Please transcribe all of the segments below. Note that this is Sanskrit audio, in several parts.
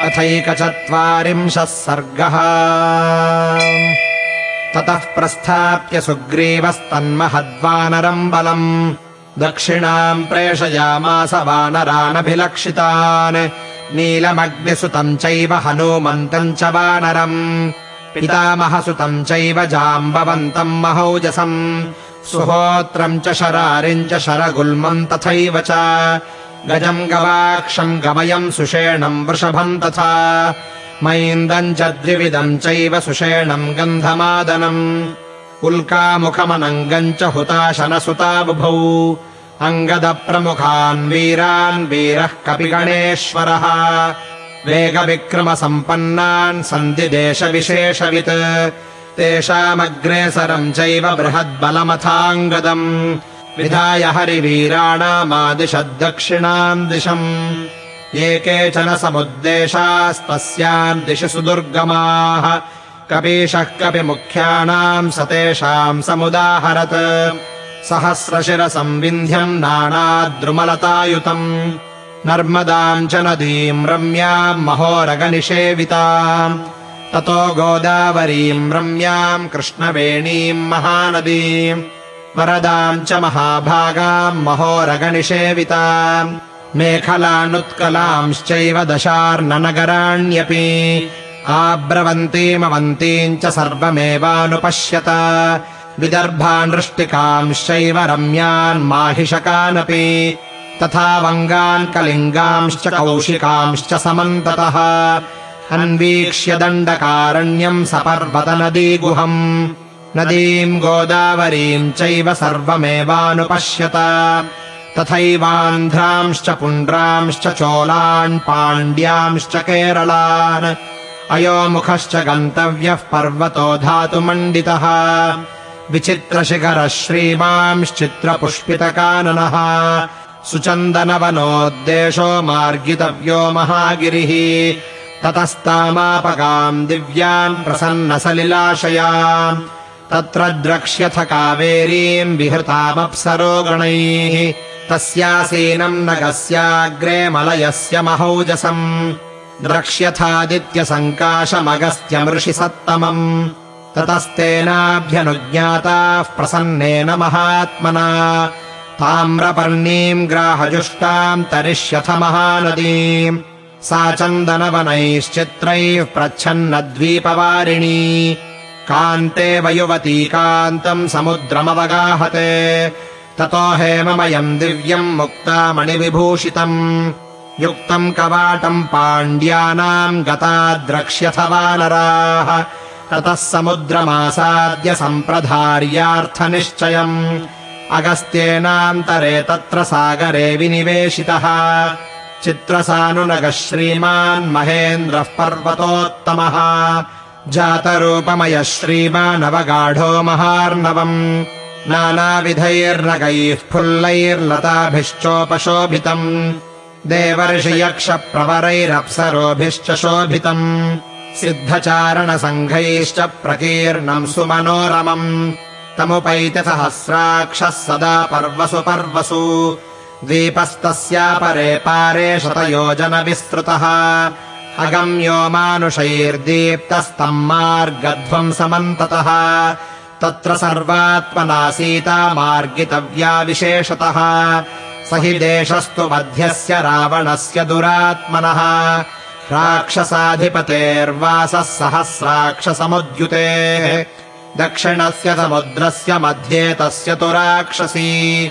अथैकचत्वारिंशः सर्गः। ततः प्रस्थाप्य सुग्रीवस्तन्महद्वानरम् बलम्। दक्षिणाम् प्रेषयामास वानरानभिलक्षितान्। नीलमग्निसुतम् चैव हनूमन्तम् च वानरम्। पितामहसुतम् चैव जाम्बवन्तम् महौजसम्। सुहोत्रम् च शरारिम् च शरगुल्मम् तथैव च गजम् गवाक्षम् गमयम् सुषेणम् वृषभम् तथा मैन्दम् च द्विविदम् चैव सुषेणम् गन्धमादनम् उल्कामुखमनङ्गम् च हुताशनसुता बुभौ अङ्गदप्रमुखान् वीरान् वीरः कपिगणेश्वरः। वेगविक्रमसम्पन्नान् सन्ति देशविशेषवित् तेषामग्रेसरम् चैव बृहद्बलमथाङ्गदम् विधाय हरिवीराणामादिशद्दक्षिणाम् दिशम्। ये केचन समुद्देशास्तस्याम् दिशि सुदुर्गमाः। कपीशः कपिमुख्यानाम् स तेषाम् समुदाहरत्। सहस्रशिरसम् विन्ध्यम् नानाद्रुमलतायुतम्। नर्मदाम् च नदीम् रम्याम् महोरगनिषेविताम्। ततो गोदावरीम् रम्याम् कृष्णवेणीम् महानदीम् वरदाम् च महाभागाम् महोरगनिषेविताम् मेखलानुत्कलांश्चैव दशार्ननगराण्यपि आब्रवन्तीमवन्तीम् च सर्वमेवानुपश्यत विदर्भानृष्टिकांश्चैव रम्यान् माहिषकानपि तथा वङ्गान् कलिङ्गांश्च कौशिकांश्च समन्ततः अन्वीक्ष्य दण्डकारण्यम् सपर्वतनदीगुहम् नदीम् गोदावरीम् चैव सर्वमेवानुपश्यत। तथैवान्ध्रांश्च पुण्ड्रांश्च चोलान् पाण्ड्यांश्च केरलान्। अयोमुखश्च गन्तव्यः पर्वतो धातुमण्डितः। विचित्रशिखरः श्रीमांश्चित्रपुष्पितकाननः सुचन्दनवनोद्देशो मार्गितव्यो महागिरिः। ततस्तामापगाम् दिव्याम् प्रसन्नसलिलाशयाम् तत्र द्रक्ष्यथ कावेरीम् विहृतामप्सरो गणैः तस्यासीनम् नगस्याग्रे मलयस्य महौजसम् द्रक्ष्यथादित्यसङ्काशमगस्त्यमृषि सत्तमम् ततस्तेनाभ्यनुज्ञाताः प्रसन्नेन महात्मना ताम्रपर्णीम् ग्राहजुष्टाम् तरिष्यथ महानदीम् सा चन्दनवनैश्चित्रैः प्रच्छन्नद्वीपवारिणी कान्ते वयुवती कान्तम् समुद्रमवगाहते। ततो हेममयम् दिव्यम् मुक्तामणिविभूषितम् युक्तम् कवाटम् पाण्ड्यानाम् गता द्रक्ष्यथ वानराः ततः समुद्रमासाद्य सम्प्रधार्यार्थनिश्चयम्। अगस्त्येनान्तरे तत्र सागरे विनिवेशितः। चित्रसानुनगः श्रीमान् महेन्द्रः पर्वतोत्तमः जातरूपमयः श्रीमानवगाढो महार्णवम्। नानाविधैर्नगैः फुल्लैर्लताभिश्चोपशोभितम्। देवर्षियक्षप्रवरैरप्सरोभिश्च शोभितम्। सिद्धचारणसङ्घैश्च प्रकीर्णम् सुमनोरमम्। तमुपैति सहस्राक्षः सदा पर्वसु पर्वसु द्वीपस्तस्यापरे पारे शतयोजनविस्तृतः अगम्यो मानुषैर्दीप्तस्तम् मार्गध्वम् समन्ततः तत्र सर्वात्मना सीता मार्गितव्या विशेषतः। स हि देशस्तु मध्यस्य रावणस्य दुरात्मनः। राक्षसाधिपतेर्वासः सहस्राक्षसमुद्युतेः। दक्षिणस्य समुद्रस्य मध्ये तस्य तु राक्षसी।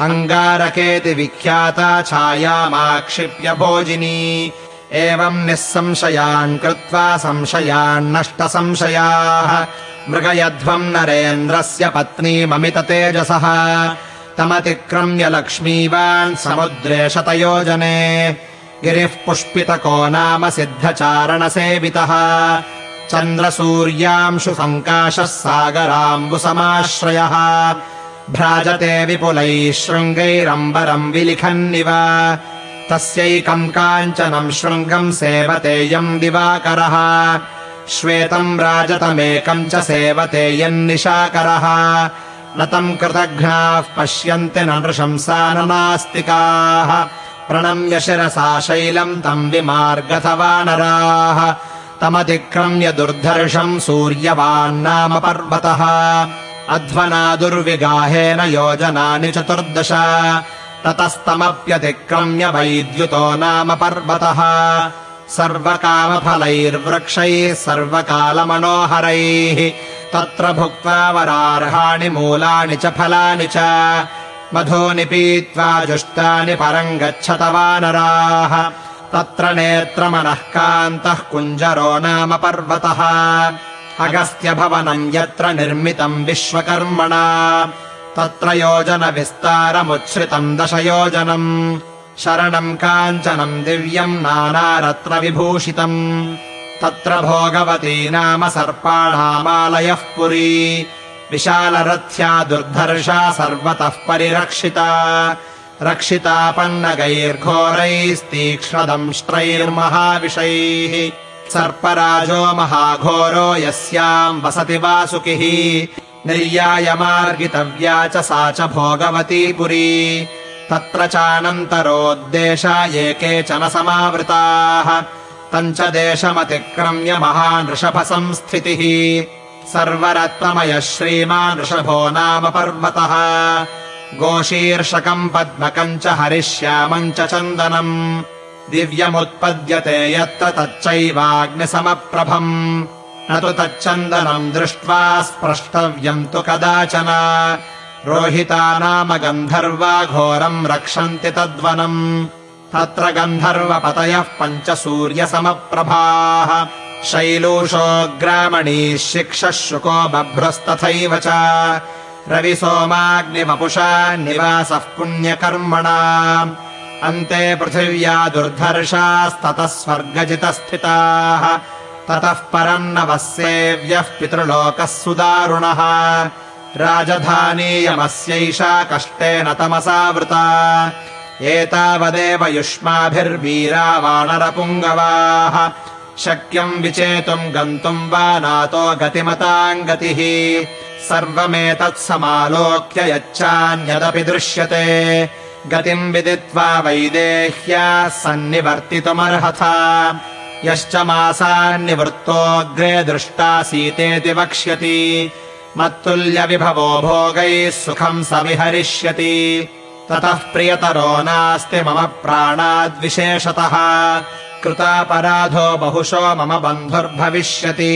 अङ्गारकेति विख्याता छायामाक्षिप्य भोजिनी एवम् निःसंशयान् कृत्वा संशयान्नष्टसंशयाः मृगयध्वम् नरेन्द्रस्य पत्नीममिततेजसः तमतिक्रम्य लक्ष्मीवान् समुद्रे शतयोजने गिरिः पुष्पितको नाम सिद्धचारणसेवितः। चन्द्रसूर्यांशु सङ्काशः सागराम्बुसमाश्रयः। भ्राजते विपुलैः शृङ्गैरम्बरम् विलिखन्निव तस्यैकम् काञ्चनम् शृङ्गम् सेवतेयम् दिवाकरः। श्वेतम् राजतमेकम् च सेवते यन्निशाकरः न तम् कृतघ्नाः पश्यन्ति न नृशंसा न नास्तिकाः। प्रणम्य शिरसा शैलम् तम् विमार्गथ वानराः तमतिक्रम्य दुर्धर्षम् सूर्यवान्नाम पर्वतः। अध्वना दुर्विगाहेन योजनानि चतुर्दश ततस्तमप्यतिक्रम्य वैद्युतो नाम पर्वतः। सर्वकामफलैर्वृक्षैः सर्वकालमनोहरैः। तत्र भुक्त्वा वरार्हाणि मूलानि च फलानि च। मधूनि पीत्वा जुष्टानि परम् गच्छत वानराः तत्र नेत्रमनः कान्तः कुञ्जरो नाम पर्वतः। अगस्त्यभवनम् यत्र निर्मितम् विश्वकर्मणा तत्र योजनविस्तारमुच्छ्रितम् दशयोजनम्। शरणम् काञ्चनम् दिव्यम् नानारत्र विभूषितम् तत्र भोगवती नाम सर्पाणामालयः पुरी। विशालरथ्या दुर्धर्षा सर्वतः परिरक्षिता। रक्षिता पन्नगैर्घोरैस्तीक्ष्णदंष्ट्रैर्महाविषैः सर्पराजो महाघोरो यस्याम् वसति वासुकिः निर्यायमार्गितव्या च सा च भोगवती पुरी। तत्र चानन्तरोद्देशा ये केचन समावृताः। तम् च देशमतिक्रम्य महानृषभसंस्थितिः सर्वरत्नमयः श्रीमान् ऋषभो नाम पर्वतः। गोशीर्षकम् पद्मकम् च हरिश्यामम् च चन्दनम्। दिव्यमुत्पद्यते यत्र तच्चैवाग्निसमप्रभम् न तु तच्चन्दनम् दृष्ट्वा स्प्रष्टव्यम् तु कदाचन। रोहिता नाम गन्धर्वा घोरम् रक्षन्ति तद्वनम्। तत्र गन्धर्वपतयः पञ्च सूर्यसमप्रभाः शैलूषोऽग्रामणीः शिक्षः शुको बभ्रस्तथैव च। रविसोमाग्निवपुषा निवासः पुण्यकर्मणा। अन्ते पृथिव्या दुर्धर्षास्ततः स्वर्गजितस्थिताः ततः परम् नवः सेव्यः पितृलोकः सुदारुणः। राजधानीयमस्यैषा कष्टेन तमसावृता। एतावदेव युष्माभिर्वीरा वानरपुङ्गवाः। शक्यम् विचेतुम् गन्तुम् वा नातो गतिमताम् गतिः सर्वमेतत्समालोक्य यच्चान्यदपि दृश्यते। गतिम् विदित्वा वैदेह्याः सन्निवर्तितुमर्हथ यश्च मासान्निवृत्तोऽग्रे दृष्टासीतेति वक्ष्यति मत्तुल्यविभवो भोगैः सुखम् स विहरिष्यति ततः प्रियतरो नास्ति मम प्राणाद्विशेषतः कृतापराधो बहुशो मम बन्धुर्भविष्यति।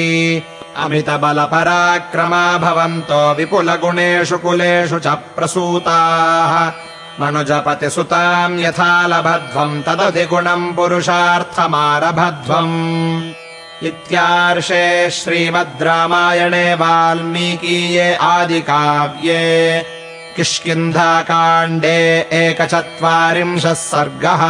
अमितबलपराक्रमा भवन्तो विपुलगुणेषु कुलेषु च प्रसूताः मनुजपतिसुताम् यथा लभध्वम् तदधिगुणम् पुरुषार्थमारभध्वम्। इत्यार्षे श्रीमद् रामायणे वाल्मीकीये आदिकाव्ये किष्किन्धाकाण्डे एकचत्वारिंशः सर्गः